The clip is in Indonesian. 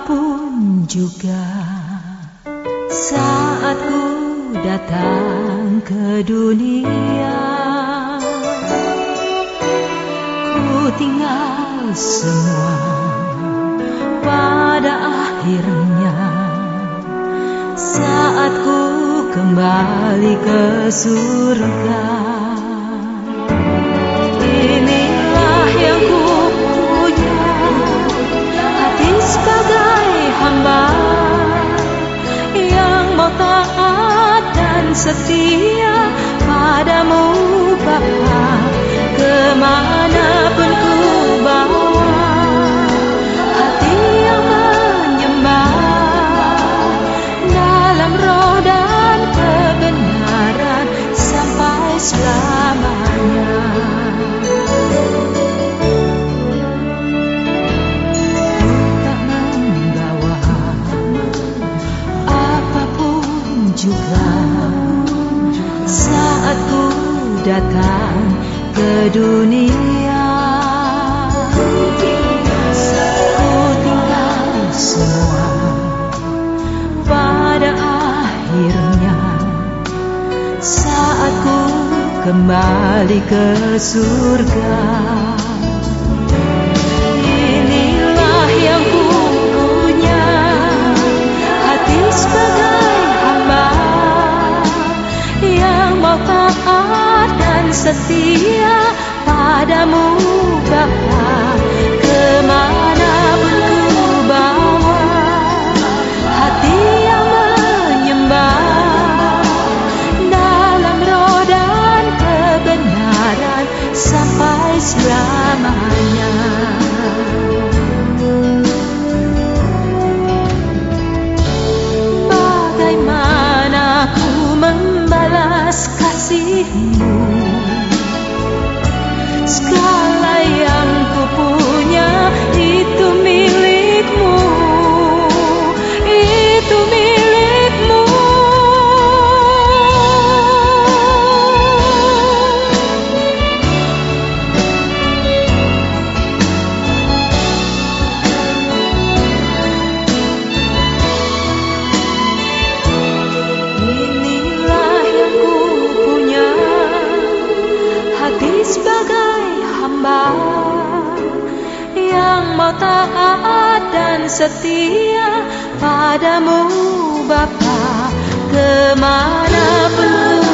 Apa pun juga saat ku datang ke dunia. Ku tinggal semua pada akhirnya. Saat ku kembali ke surga setia Padamu Bapa. Ke mana pun datang ke dunia. Ku tinggal semua pada akhirnya saat ku kembali ke surga. Setia Padamu sebagai hamba Yang mau taat dan setia Padamu Bapa. Ke mana pun